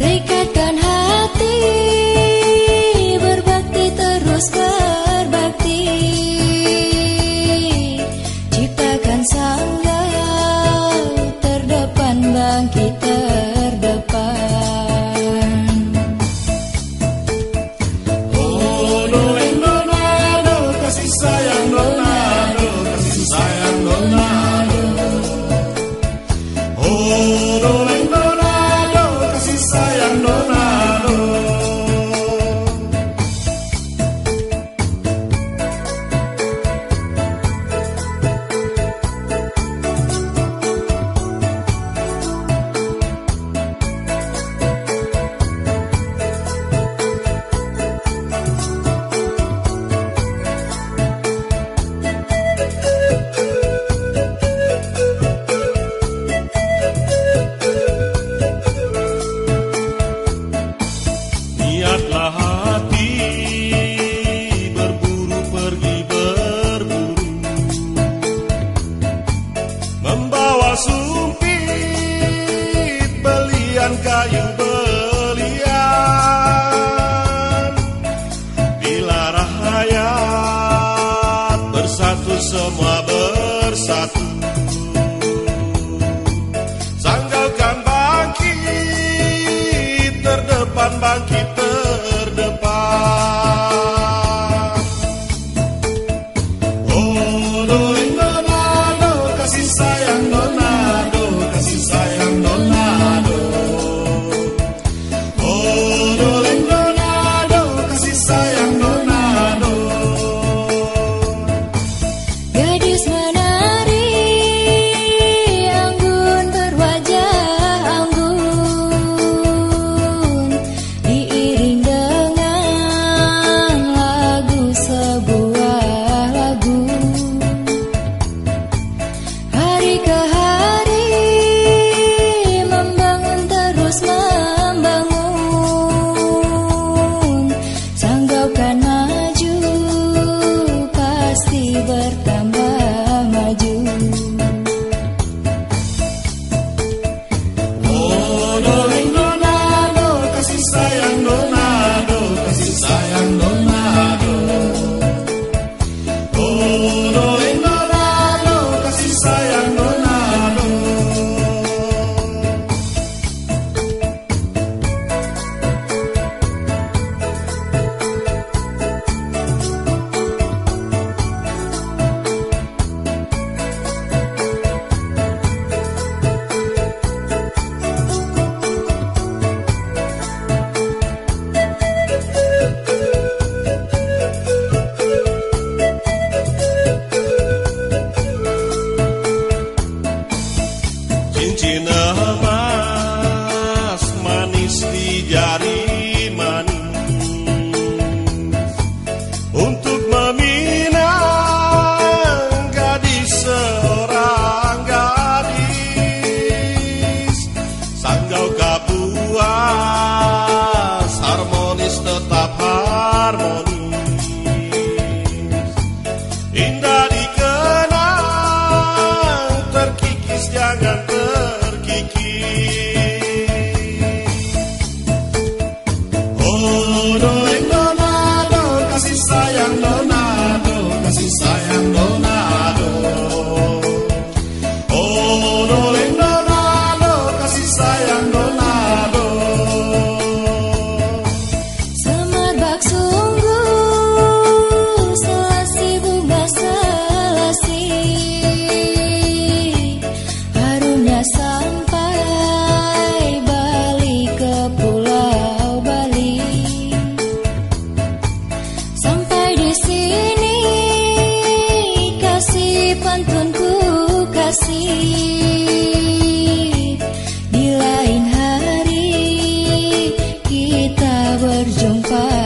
Rekatkan hati Berbakti terus ke semua bersatu. Sanggalkan bangkit Terdepan bangkit berjumpa